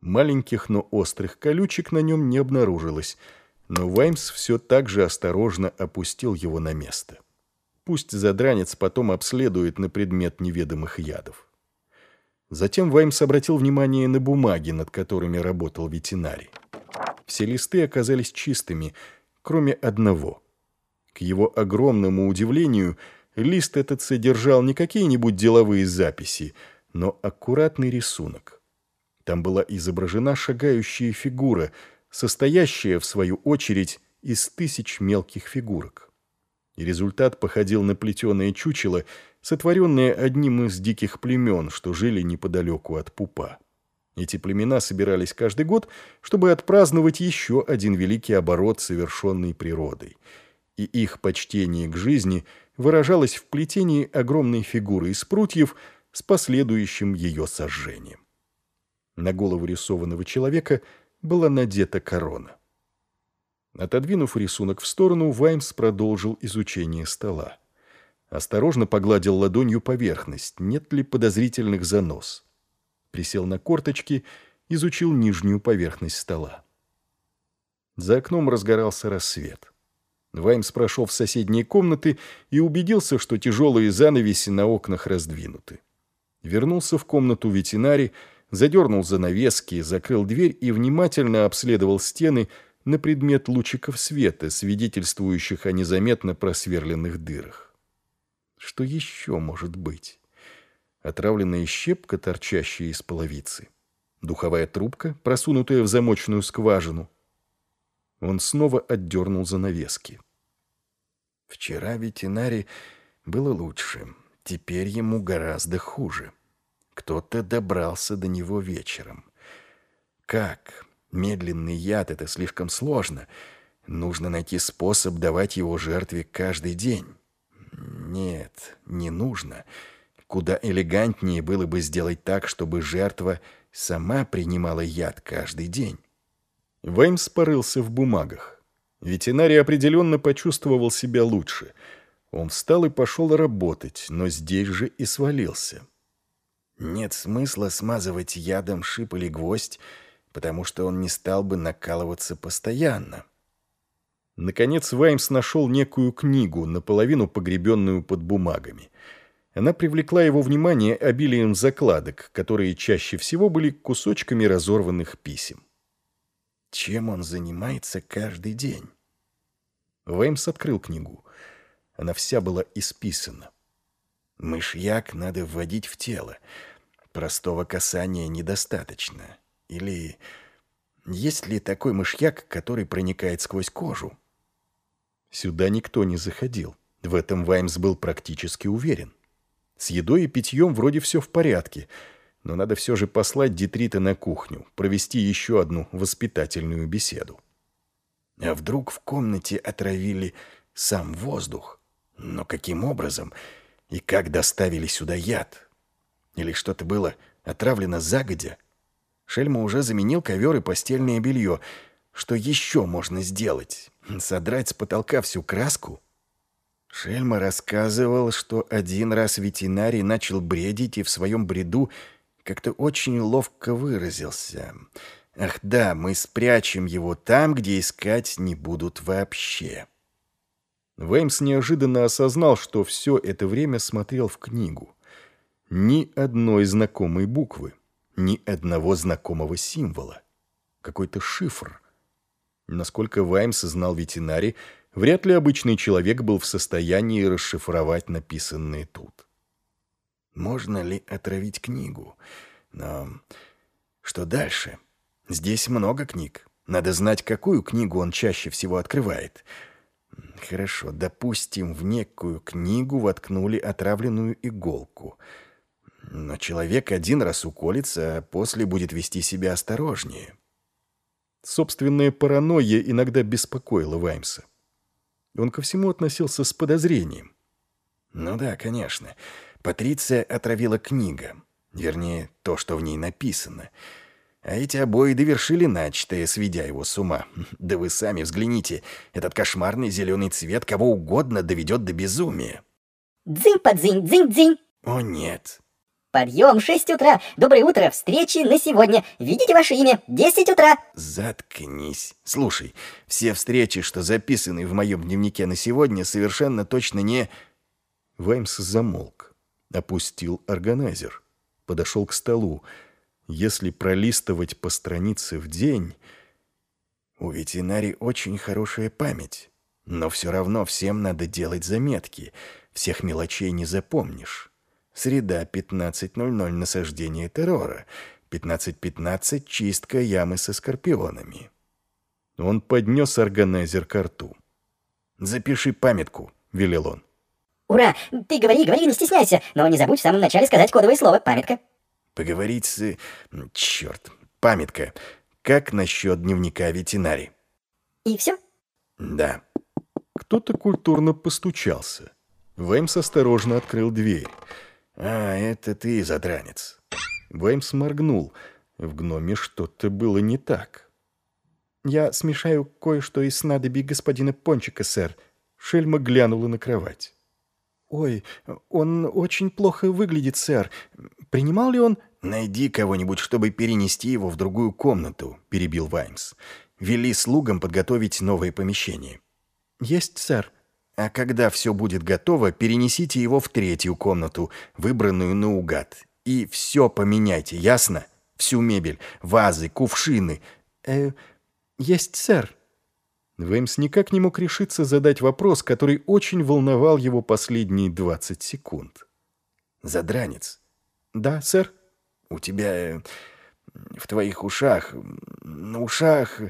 Маленьких, но острых колючек на нем не обнаружилось, но Ваймс все так же осторожно опустил его на место. Пусть задранец потом обследует на предмет неведомых ядов. Затем Ваймс обратил внимание на бумаги, над которыми работал ветеринарий. Все листы оказались чистыми, кроме одного. К его огромному удивлению, лист этот содержал не какие-нибудь деловые записи, но аккуратный рисунок. Там была изображена шагающая фигура, состоящая, в свою очередь, из тысяч мелких фигурок. И результат походил на плетеное чучело, сотворенное одним из диких племен, что жили неподалеку от Пупа. Эти племена собирались каждый год, чтобы отпраздновать еще один великий оборот, совершенный природой. И их почтение к жизни выражалось в плетении огромной фигуры из прутьев с последующим ее сожжением. На голову рисованного человека была надета корона. Отодвинув рисунок в сторону, Ваймс продолжил изучение стола. Осторожно погладил ладонью поверхность, нет ли подозрительных занос присел на корточки, изучил нижнюю поверхность стола. За окном разгорался рассвет. Ваймс прошел в соседние комнаты и убедился, что тяжелые занавеси на окнах раздвинуты. Вернулся в комнату ветеринарий, задернул занавески, закрыл дверь и внимательно обследовал стены на предмет лучиков света, свидетельствующих о незаметно просверленных дырах. Что еще может быть? отравленная щепка, торчащая из половицы, духовая трубка, просунутая в замочную скважину. Он снова отдернул занавески. Вчера ветеринаре было лучше, теперь ему гораздо хуже. Кто-то добрался до него вечером. Как? Медленный яд — это слишком сложно. Нужно найти способ давать его жертве каждый день. Нет, не нужно. — Куда элегантнее было бы сделать так, чтобы жертва сама принимала яд каждый день. Веймс порылся в бумагах. Ветеринарий определенно почувствовал себя лучше. Он встал и пошел работать, но здесь же и свалился. Нет смысла смазывать ядом шип или гвоздь, потому что он не стал бы накалываться постоянно. Наконец Ваймс нашел некую книгу, наполовину погребенную под бумагами — она привлекла его внимание обилием закладок, которые чаще всего были кусочками разорванных писем. Чем он занимается каждый день? Веймс открыл книгу. Она вся была исписана. Мышьяк надо вводить в тело. Простого касания недостаточно. Или есть ли такой мышьяк, который проникает сквозь кожу? Сюда никто не заходил. В этом Ваймс был практически уверен. С едой и питьем вроде все в порядке, но надо все же послать Детрита на кухню, провести еще одну воспитательную беседу. А вдруг в комнате отравили сам воздух? Но каким образом? И как доставили сюда яд? Или что-то было отравлено загодя? Шельма уже заменил ковер и постельное белье. Что еще можно сделать? Содрать с потолка всю краску? Шельма рассказывал, что один раз ветеринарий начал бредить и в своем бреду как-то очень ловко выразился. «Ах да, мы спрячем его там, где искать не будут вообще». Веймс неожиданно осознал, что все это время смотрел в книгу. Ни одной знакомой буквы, ни одного знакомого символа. Какой-то шифр. Насколько Ваймс знал ветеринарий, Вряд ли обычный человек был в состоянии расшифровать написанное тут. Можно ли отравить книгу? Но что дальше? Здесь много книг. Надо знать, какую книгу он чаще всего открывает. Хорошо, допустим, в некую книгу воткнули отравленную иголку. Но человек один раз уколется, а после будет вести себя осторожнее. Собственная паранойя иногда беспокоила Ваймса. Он ко всему относился с подозрением. Ну да, конечно. Патриция отравила книга. Вернее, то, что в ней написано. А эти обои довершили начатое, сведя его с ума. Да вы сами взгляните. Этот кошмарный зеленый цвет кого угодно доведет до безумия. Дзынь-подзынь, дзынь-дзынь. О нет. Подъем, 6 утра. Доброе утро. Встречи на сегодня. Видите ваше имя? 10 утра. Заткнись. Слушай, все встречи, что записаны в моем дневнике на сегодня, совершенно точно не... Ваймс замолк. Опустил органайзер. Подошел к столу. Если пролистывать по странице в день... У ветеринарий очень хорошая память. Но все равно всем надо делать заметки. Всех мелочей не запомнишь. Среда, 15.00, насаждение террора. 15.15 чистка ямы со скорпионами. Он поднес органайзер к рту. «Запиши памятку», — велел он. Ура! Ты говори, говори, не стесняйся, но не забудь в самом начале сказать кодовое слово «памятка». Поговорить с... Черт, памятка. Как насчет дневника ветеринарий? И все? Да. Кто-то культурно постучался. Веймс осторожно открыл дверь. «А, это ты, задранец». Веймс моргнул. В гноме что-то было не так. «Я смешаю кое-что из снадобий господина Пончика, сэр». Шельма глянула на кровать. «Ой, он очень плохо выглядит, сэр. Принимал ли он...» «Найди кого-нибудь, чтобы перенести его в другую комнату», — перебил Ваймс. «Вели слугам подготовить новое помещение». «Есть, сэр». «А когда все будет готово, перенесите его в третью комнату, выбранную наугад. И все поменяйте, ясно? Всю мебель, вазы, кувшины». «Э, есть, сэр». Веймс никак не мог решиться задать вопрос, который очень волновал его последние 20 секунд. «Задранец». «Да, сэр». «У тебя э, в твоих ушах, на ушах...»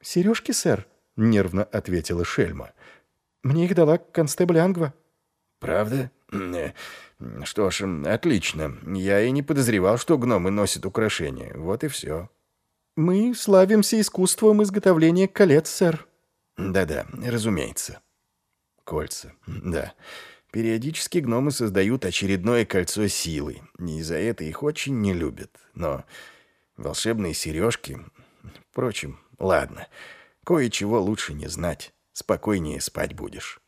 «Сережки, сэр», — нервно ответила Шельма. «Мне их дала констебль Ангва». «Правда? Э, что ж, отлично. Я и не подозревал, что гномы носят украшения. Вот и все». «Мы славимся искусством изготовления колец, сэр». «Да-да, разумеется». «Кольца, да. Периодически гномы создают очередное кольцо силы, и за это их очень не любят. Но волшебные сережки... Впрочем, ладно, кое-чего лучше не знать. Спокойнее спать будешь».